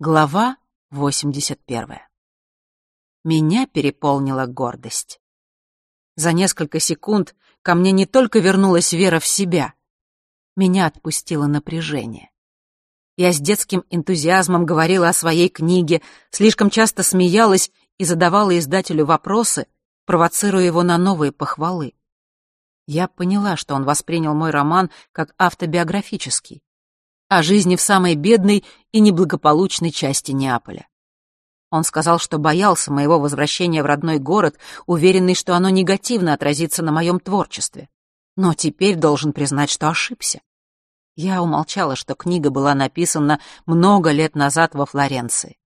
Глава 81. Меня переполнила гордость. За несколько секунд ко мне не только вернулась вера в себя, меня отпустило напряжение. Я с детским энтузиазмом говорила о своей книге, слишком часто смеялась и задавала издателю вопросы, провоцируя его на новые похвалы. Я поняла, что он воспринял мой роман как автобиографический, о жизни в самой бедной и неблагополучной части Неаполя. Он сказал, что боялся моего возвращения в родной город, уверенный, что оно негативно отразится на моем творчестве. Но теперь должен признать, что ошибся. Я умолчала, что книга была написана много лет назад во Флоренции.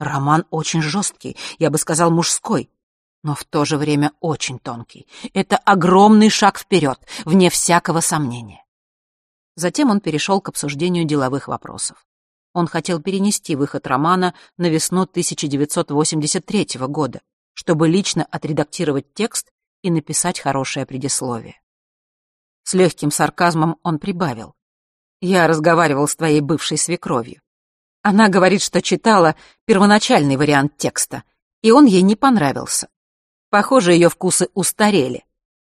Роман очень жесткий, я бы сказал, мужской, но в то же время очень тонкий. Это огромный шаг вперед, вне всякого сомнения. Затем он перешел к обсуждению деловых вопросов. Он хотел перенести выход романа на весну 1983 года, чтобы лично отредактировать текст и написать хорошее предисловие. С легким сарказмом он прибавил. «Я разговаривал с твоей бывшей свекровью. Она говорит, что читала первоначальный вариант текста, и он ей не понравился. Похоже, ее вкусы устарели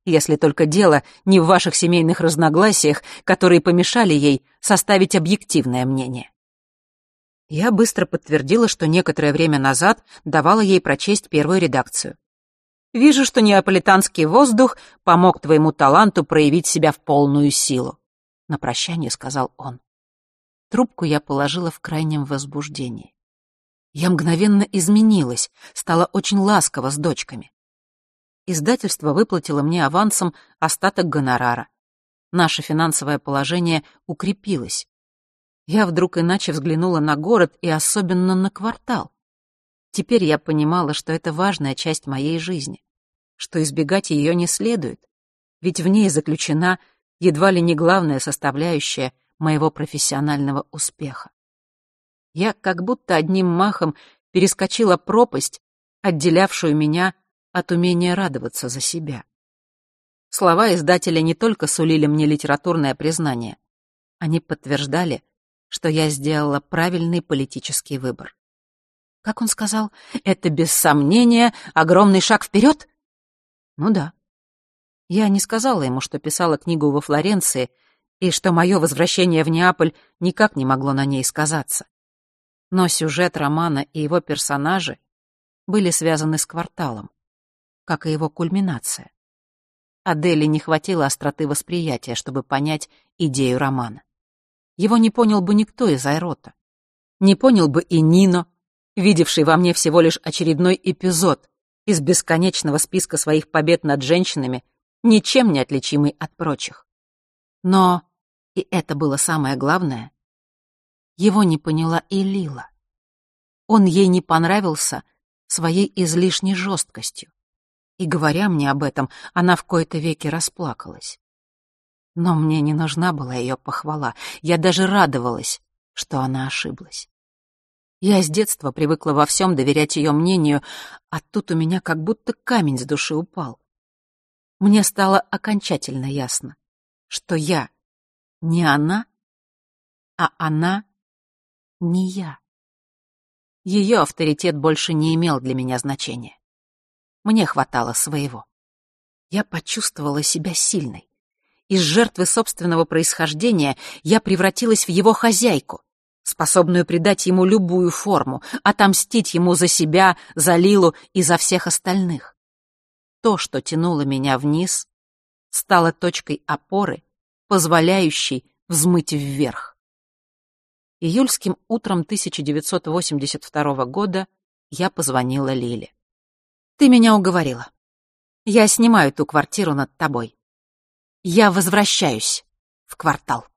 если только дело не в ваших семейных разногласиях, которые помешали ей составить объективное мнение. Я быстро подтвердила, что некоторое время назад давала ей прочесть первую редакцию. «Вижу, что неаполитанский воздух помог твоему таланту проявить себя в полную силу», — на прощание сказал он. Трубку я положила в крайнем возбуждении. Я мгновенно изменилась, стала очень ласкова с дочками. Издательство выплатило мне авансом остаток гонорара. Наше финансовое положение укрепилось. Я вдруг иначе взглянула на город и особенно на квартал. Теперь я понимала, что это важная часть моей жизни, что избегать ее не следует, ведь в ней заключена едва ли не главная составляющая моего профессионального успеха. Я как будто одним махом перескочила пропасть, отделявшую меня от умения радоваться за себя. Слова издателя не только сулили мне литературное признание, они подтверждали, что я сделала правильный политический выбор. Как он сказал, это без сомнения огромный шаг вперед? Ну да. Я не сказала ему, что писала книгу во Флоренции и что мое возвращение в Неаполь никак не могло на ней сказаться. Но сюжет романа и его персонажи были связаны с кварталом как и его кульминация. Адели не хватило остроты восприятия, чтобы понять идею романа. Его не понял бы никто из Айрота. Не понял бы и Нино, видевший во мне всего лишь очередной эпизод из бесконечного списка своих побед над женщинами, ничем не отличимый от прочих. Но, и это было самое главное, его не поняла и Лила. Он ей не понравился своей излишней жесткостью и, говоря мне об этом, она в кои-то веки расплакалась. Но мне не нужна была ее похвала, я даже радовалась, что она ошиблась. Я с детства привыкла во всем доверять ее мнению, а тут у меня как будто камень с души упал. Мне стало окончательно ясно, что я не она, а она не я. Ее авторитет больше не имел для меня значения. Мне хватало своего. Я почувствовала себя сильной. Из жертвы собственного происхождения я превратилась в его хозяйку, способную придать ему любую форму, отомстить ему за себя, за Лилу и за всех остальных. То, что тянуло меня вниз, стало точкой опоры, позволяющей взмыть вверх. Июльским утром 1982 года я позвонила Лиле. Ты меня уговорила. Я снимаю ту квартиру над тобой. Я возвращаюсь в квартал.